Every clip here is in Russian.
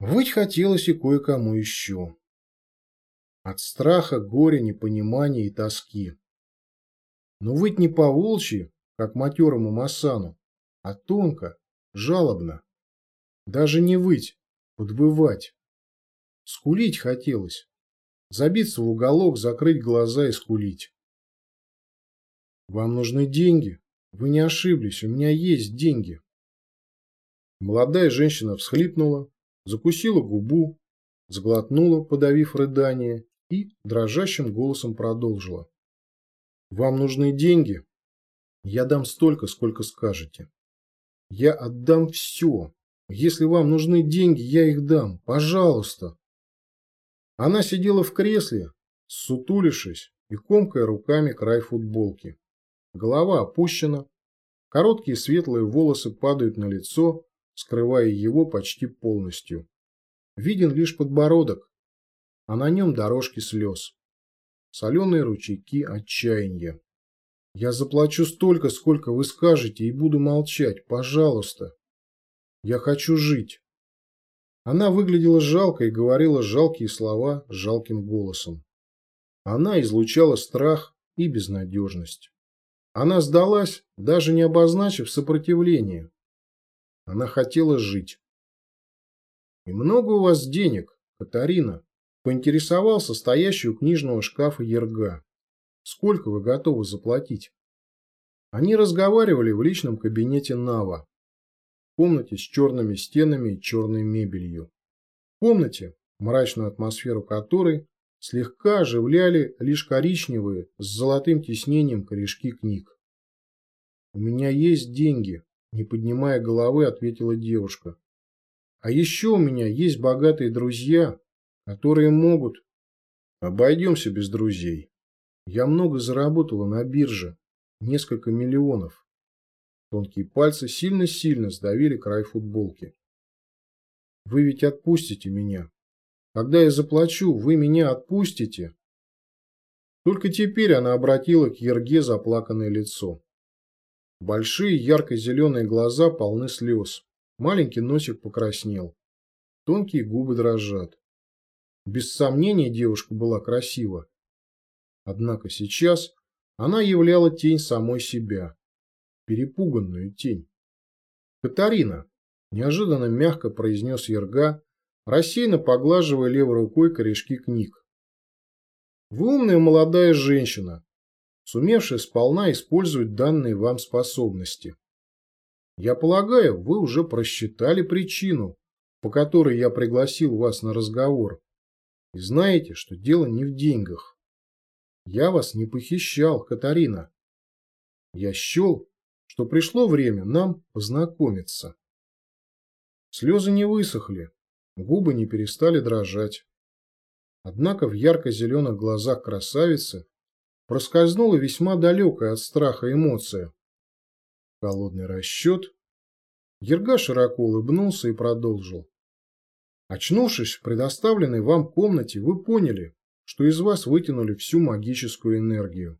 Выть хотелось и кое-кому еще. От страха, горя, непонимания и тоски. Но выть не по-волчьи, как матерому Масану, а тонко, жалобно. Даже не выть, подвывать. Скулить хотелось. Забиться в уголок, закрыть глаза и скулить. Вам нужны деньги? Вы не ошиблись, у меня есть деньги. Молодая женщина всхлипнула, закусила губу, сглотнула, подавив рыдание, и дрожащим голосом продолжила. «Вам нужны деньги? Я дам столько, сколько скажете. Я отдам все. Если вам нужны деньги, я их дам. Пожалуйста!» Она сидела в кресле, сутулившись и комкая руками край футболки. Голова опущена, короткие светлые волосы падают на лицо, скрывая его почти полностью. Виден лишь подбородок, а на нем дорожки слез. Соленые ручейки отчаяния. Я заплачу столько, сколько вы скажете, и буду молчать. Пожалуйста. Я хочу жить. Она выглядела жалко и говорила жалкие слова жалким голосом. Она излучала страх и безнадежность. Она сдалась, даже не обозначив сопротивление. Она хотела жить. «И много у вас денег, Катарина?» – поинтересовался стоящий у книжного шкафа Ерга. «Сколько вы готовы заплатить?» Они разговаривали в личном кабинете Нава, в комнате с черными стенами и черной мебелью. В комнате, мрачную атмосферу которой слегка оживляли лишь коричневые с золотым тиснением корешки книг. «У меня есть деньги», не поднимая головы, ответила девушка. А еще у меня есть богатые друзья, которые могут... Обойдемся без друзей. Я много заработала на бирже. Несколько миллионов. Тонкие пальцы сильно-сильно сдавили край футболки. Вы ведь отпустите меня. Когда я заплачу, вы меня отпустите. Только теперь она обратила к Ерге заплаканное лицо. Большие ярко-зеленые глаза полны слез. Маленький носик покраснел. Тонкие губы дрожат. Без сомнения девушка была красива. Однако сейчас она являла тень самой себя. Перепуганную тень. «Катарина!» – неожиданно мягко произнес Ерга, рассеянно поглаживая левой рукой корешки книг. «Вы умная молодая женщина, сумевшая сполна использовать данные вам способности. Я полагаю, вы уже просчитали причину, по которой я пригласил вас на разговор, и знаете, что дело не в деньгах. Я вас не похищал, Катарина. Я счел, что пришло время нам познакомиться. Слезы не высохли, губы не перестали дрожать. Однако в ярко-зеленых глазах красавицы проскользнула весьма далекая от страха эмоция. Холодный расчет. Ерга широко улыбнулся и продолжил. Очнувшись в предоставленной вам комнате, вы поняли, что из вас вытянули всю магическую энергию.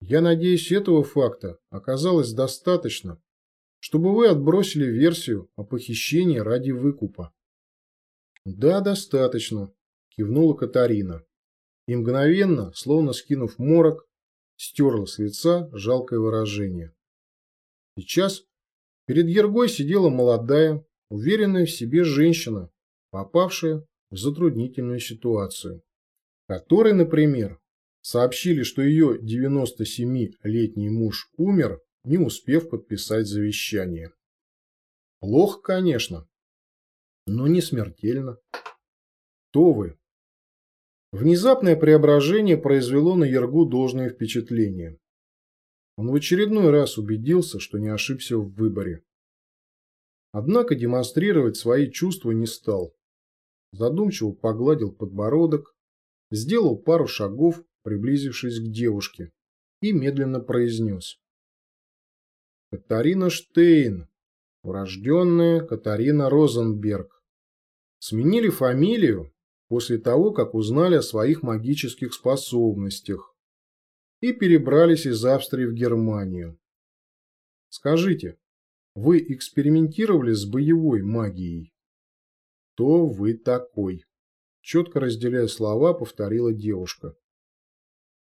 Я надеюсь, этого факта оказалось достаточно, чтобы вы отбросили версию о похищении ради выкупа. Да, достаточно, кивнула Катарина и мгновенно, словно скинув морок, стерла с лица жалкое выражение. Сейчас перед Ергой сидела молодая, уверенная в себе женщина, попавшая в затруднительную ситуацию, которой, например, сообщили, что ее 97-летний муж умер, не успев подписать завещание. Плохо, конечно, но не смертельно. Кто вы? Внезапное преображение произвело на Ергу должное впечатление. Он в очередной раз убедился, что не ошибся в выборе. Однако демонстрировать свои чувства не стал. Задумчиво погладил подбородок, сделал пару шагов, приблизившись к девушке, и медленно произнес. Катарина Штейн, урожденная Катарина Розенберг. Сменили фамилию, после того, как узнали о своих магических способностях и перебрались из Австрии в Германию. Скажите, вы экспериментировали с боевой магией? кто вы такой?» Четко разделяя слова, повторила девушка.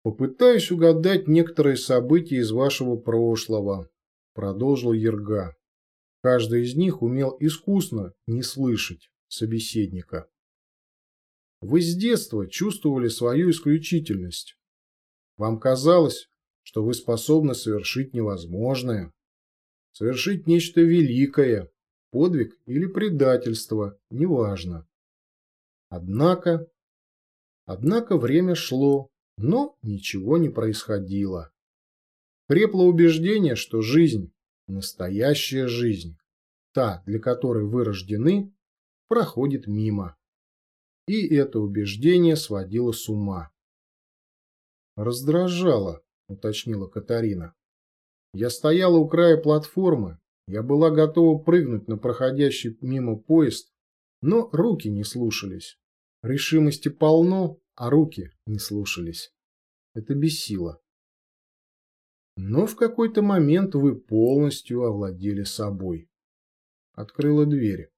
«Попытаюсь угадать некоторые события из вашего прошлого», – продолжил Ерга. Каждый из них умел искусно не слышать собеседника. Вы с детства чувствовали свою исключительность. Вам казалось, что вы способны совершить невозможное, совершить нечто великое, подвиг или предательство, неважно. Однако, однако время шло, но ничего не происходило. Крепло убеждение, что жизнь Настоящая жизнь, та, для которой вы рождены, проходит мимо. И это убеждение сводило с ума. «Раздражало», — уточнила Катарина. «Я стояла у края платформы, я была готова прыгнуть на проходящий мимо поезд, но руки не слушались. Решимости полно, а руки не слушались. Это бесило. Но в какой-то момент вы полностью овладели собой. Открыла дверь.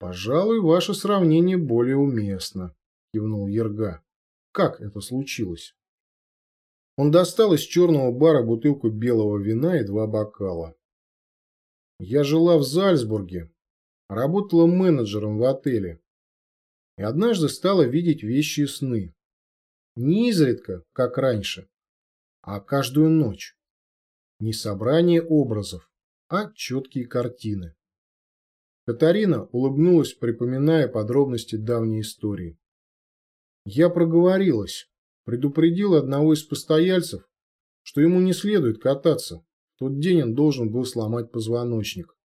Пожалуй, ваше сравнение более уместно, кивнул Ерга. Как это случилось? Он достал из черного бара бутылку белого вина и два бокала. Я жила в Зальцбурге, работала менеджером в отеле и однажды стала видеть вещи и сны. Не изредка, как раньше, а каждую ночь. Не собрание образов, а четкие картины. Катарина улыбнулась, припоминая подробности давней истории. Я проговорилась, предупредила одного из постояльцев, что ему не следует кататься. В тот день он должен был сломать позвоночник.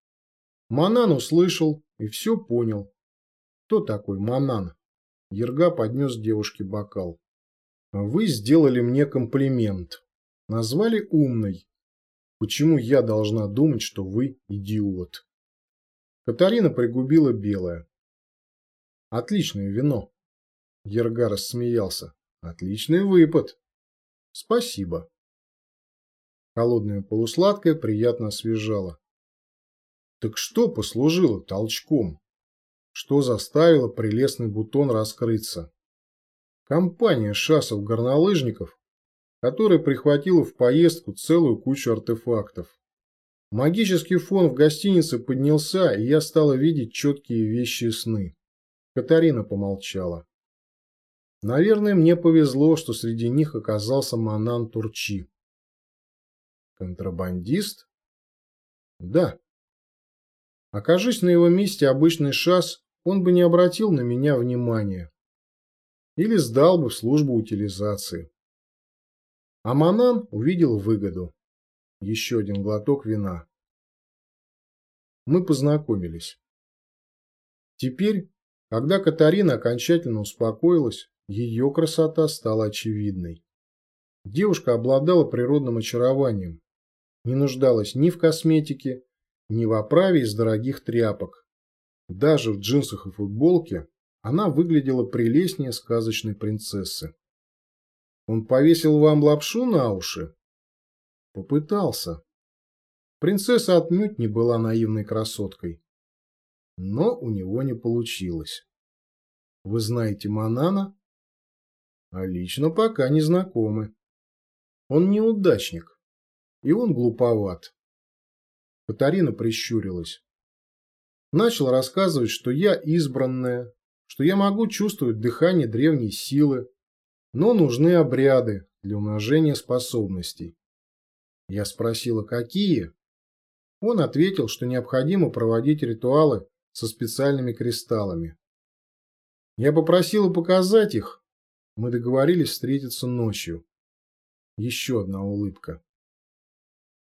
Манан услышал и все понял. Кто такой Манан? Ерга поднес девушке бокал. Вы сделали мне комплимент. Назвали умной. Почему я должна думать, что вы идиот? Катарина пригубила белое. Отличное вино. Ерга рассмеялся. Отличный выпад. Спасибо. Холодное полусладкое приятно освежало. Так что послужило толчком? Что заставило прелестный бутон раскрыться? Компания шассов-горнолыжников которая прихватила в поездку целую кучу артефактов. Магический фон в гостинице поднялся, и я стала видеть четкие вещи сны. Катарина помолчала. Наверное, мне повезло, что среди них оказался Манан Турчи. Контрабандист? Да. Окажись на его месте обычный шас, он бы не обратил на меня внимания. Или сдал бы в службу утилизации. А Манан увидел выгоду. Еще один глоток вина. Мы познакомились. Теперь, когда Катарина окончательно успокоилась, ее красота стала очевидной. Девушка обладала природным очарованием, не нуждалась ни в косметике, ни в оправе из дорогих тряпок. Даже в джинсах и футболке она выглядела прелестнее сказочной принцессы. Он повесил вам лапшу на уши? Попытался. Принцесса отнюдь не была наивной красоткой. Но у него не получилось. Вы знаете Манана? А лично пока не знакомы. Он неудачник. И он глуповат. Катарина прищурилась. Начал рассказывать, что я избранная, что я могу чувствовать дыхание древней силы, но нужны обряды для умножения способностей. Я спросила, какие? Он ответил, что необходимо проводить ритуалы со специальными кристаллами. Я попросила показать их. Мы договорились встретиться ночью. Еще одна улыбка.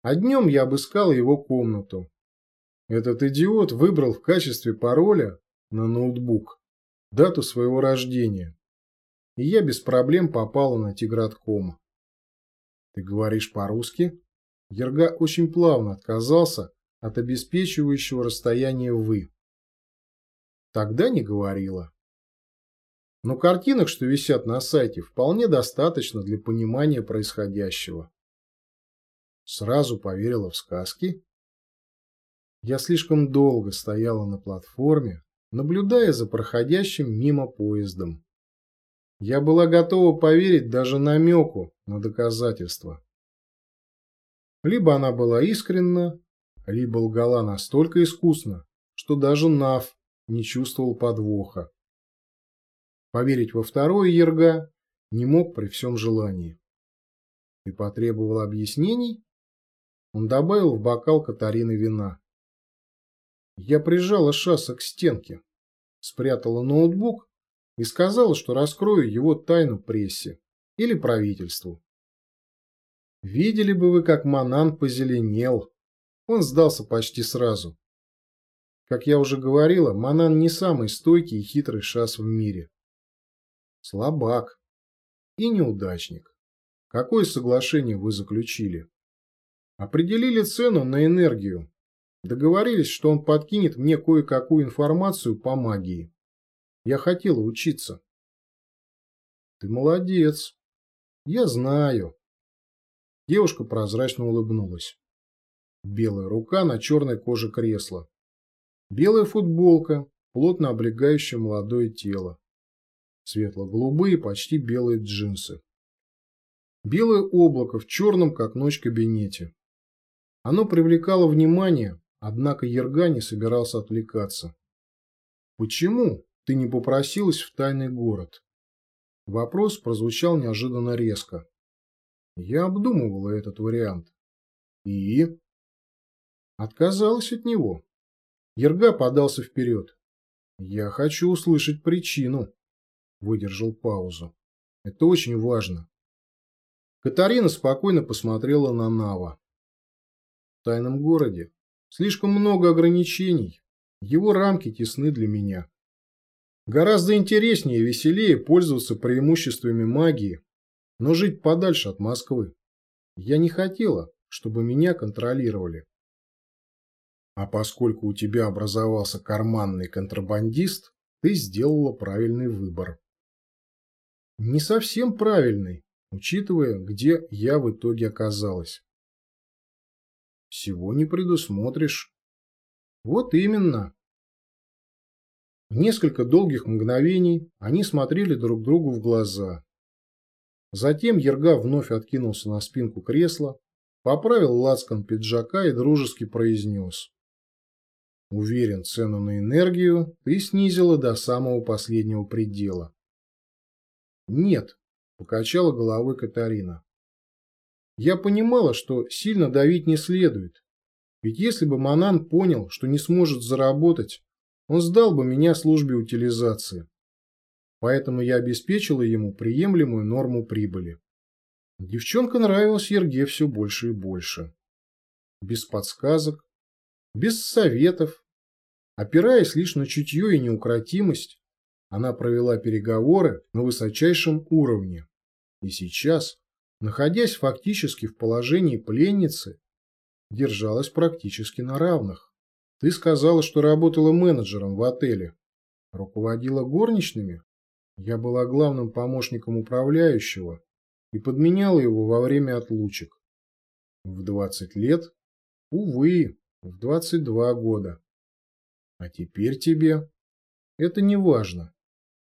А днем я обыскал его комнату. Этот идиот выбрал в качестве пароля на ноутбук дату своего рождения и я без проблем попала на Тигратком. Ты говоришь по-русски? Ерга очень плавно отказался от обеспечивающего расстояния «вы». Тогда не говорила. Но картинок, что висят на сайте, вполне достаточно для понимания происходящего. Сразу поверила в сказки? Я слишком долго стояла на платформе, наблюдая за проходящим мимо поездом. Я была готова поверить даже намеку на доказательства. Либо она была искренна, либо лгала настолько искусно, что даже Нав не чувствовал подвоха. Поверить во второе Ерга не мог при всем желании. Ты потребовал объяснений? Он добавил в бокал Катарины вина. Я прижала Шаса к стенке, спрятала ноутбук и сказала, что раскрою его тайну прессе или правительству. Видели бы вы, как Манан позеленел. Он сдался почти сразу. Как я уже говорила, Манан не самый стойкий и хитрый шас в мире. Слабак и неудачник. Какое соглашение вы заключили? Определили цену на энергию. Договорились, что он подкинет мне кое-какую информацию по магии. Я хотела учиться. Ты молодец. Я знаю. Девушка прозрачно улыбнулась. Белая рука на черной коже кресла. Белая футболка, плотно облегающая молодое тело. Светло-голубые, почти белые джинсы. Белое облако в черном, как ночь, кабинете. Оно привлекало внимание, однако Ерга не собирался отвлекаться. «Почему ты не попросилась в тайный город?» Вопрос прозвучал неожиданно резко. Я обдумывала этот вариант. И? Отказалась от него. Ерга подался вперед. Я хочу услышать причину. Выдержал паузу. Это очень важно. Катарина спокойно посмотрела на Нава. В тайном городе слишком много ограничений. Его рамки тесны для меня. Гораздо интереснее и веселее пользоваться преимуществами магии, но жить подальше от Москвы. Я не хотела, чтобы меня контролировали. А поскольку у тебя образовался карманный контрабандист, ты сделала правильный выбор. Не совсем правильный, учитывая, где я в итоге оказалась. Всего не предусмотришь. Вот именно. Несколько долгих мгновений они смотрели друг другу в глаза. Затем Ерга вновь откинулся на спинку кресла, поправил лацкан пиджака и дружески произнес. Уверен, цену на энергию ты снизила до самого последнего предела. Нет, покачала головой Катарина. Я понимала, что сильно давить не следует. Ведь если бы Манан понял, что не сможет заработать, он сдал бы меня службе утилизации. Поэтому я обеспечила ему приемлемую норму прибыли. Девчонка нравилась Ерге все больше и больше. Без подсказок, без советов, опираясь лишь на чутье и неукротимость, она провела переговоры на высочайшем уровне. И сейчас, находясь фактически в положении пленницы, держалась практически на равных. Ты сказала, что работала менеджером в отеле. Руководила горничными? Я была главным помощником управляющего и подменяла его во время отлучек. В 20 лет? Увы, в 22 года. А теперь тебе? Это не важно.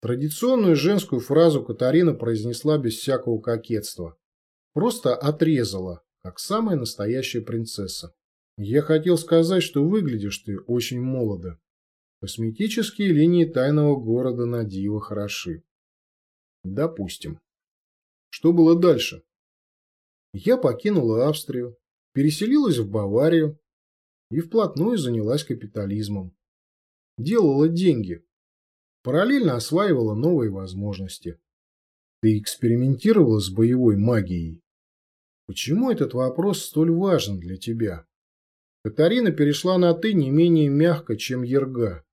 Традиционную женскую фразу Катарина произнесла без всякого кокетства. Просто отрезала, как самая настоящая принцесса. Я хотел сказать, что выглядишь ты очень молодо. Косметические линии тайного города на диво хороши. Допустим. Что было дальше? Я покинула Австрию, переселилась в Баварию и вплотную занялась капитализмом. Делала деньги, Параллельно осваивала новые возможности. Ты экспериментировала с боевой магией? Почему этот вопрос столь важен для тебя? Катарина перешла на «ты» не менее мягко, чем Ерга.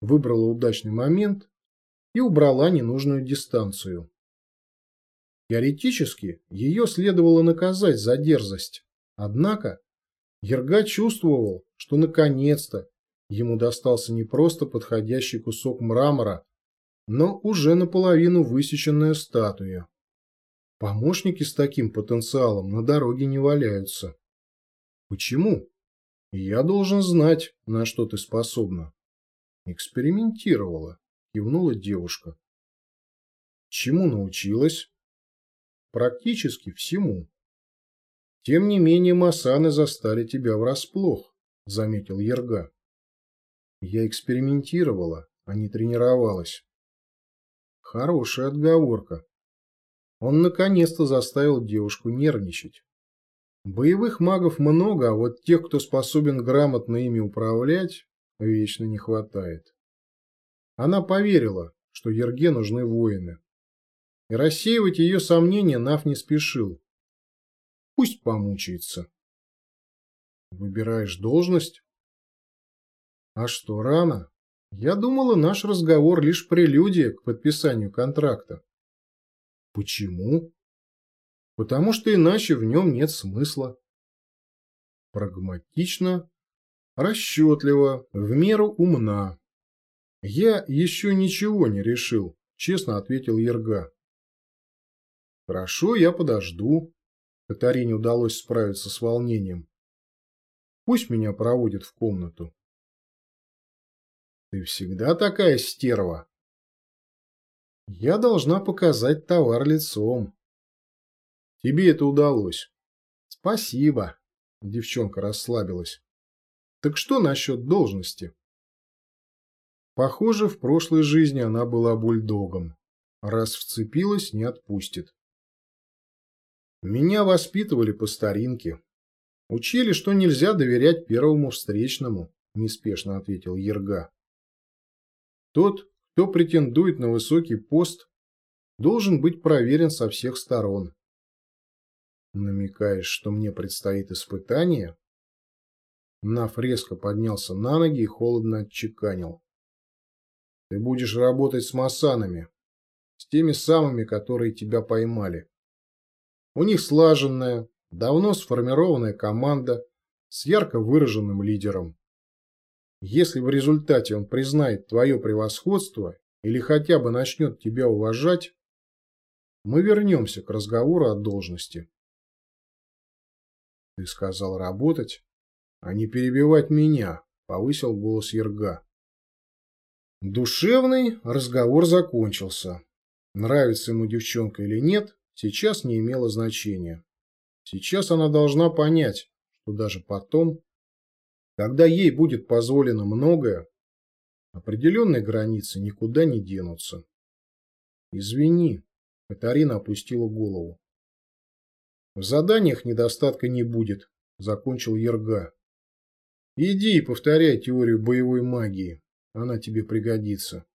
Выбрала удачный момент и убрала ненужную дистанцию. Теоретически, ее следовало наказать за дерзость. Однако, Ерга чувствовал, что наконец-то Ему достался не просто подходящий кусок мрамора, но уже наполовину высеченная статуя. Помощники с таким потенциалом на дороге не валяются. Почему? Я должен знать, на что ты способна. Экспериментировала, кивнула девушка. Чему научилась? Практически всему. Тем не менее, масаны застали тебя врасплох, заметил Ерга. Я экспериментировала, а не тренировалась. Хорошая отговорка. Он наконец-то заставил девушку нервничать. Боевых магов много, а вот тех, кто способен грамотно ими управлять, вечно не хватает. Она поверила, что Ерге нужны воины. И рассеивать ее сомнения Нав не спешил. Пусть помучается. Выбираешь должность? А что, рано? Я думала, наш разговор лишь прелюдия к подписанию контракта. Почему? Потому что иначе в нем нет смысла. Прагматично, расчетливо, в меру умна. Я еще ничего не решил, честно ответил Ерга. Хорошо, я подожду. Катарине удалось справиться с волнением. Пусть меня проводят в комнату. Ты всегда такая стерва. Я должна показать товар лицом. Тебе это удалось. Спасибо. Девчонка расслабилась. Так что насчет должности? Похоже, в прошлой жизни она была бульдогом. Раз вцепилась, не отпустит. Меня воспитывали по старинке. Учили, что нельзя доверять первому встречному, неспешно ответил Ерга. Тот, кто претендует на высокий пост, должен быть проверен со всех сторон. Намекаешь, что мне предстоит испытание? Наф резко поднялся на ноги и холодно отчеканил. Ты будешь работать с масанами, с теми самыми, которые тебя поймали. У них слаженная, давно сформированная команда с ярко выраженным лидером. Если в результате он признает твое превосходство или хотя бы начнет тебя уважать, мы вернемся к разговору о должности. Ты сказал работать, а не перебивать меня, повысил голос Ерга. Душевный разговор закончился. Нравится ему девчонка или нет, сейчас не имело значения. Сейчас она должна понять, что даже потом, когда ей будет позволено многое, определенные границы никуда не денутся. Извини, Катарина опустила голову. В заданиях недостатка не будет, закончил Ерга. Иди и повторяй теорию боевой магии. Она тебе пригодится.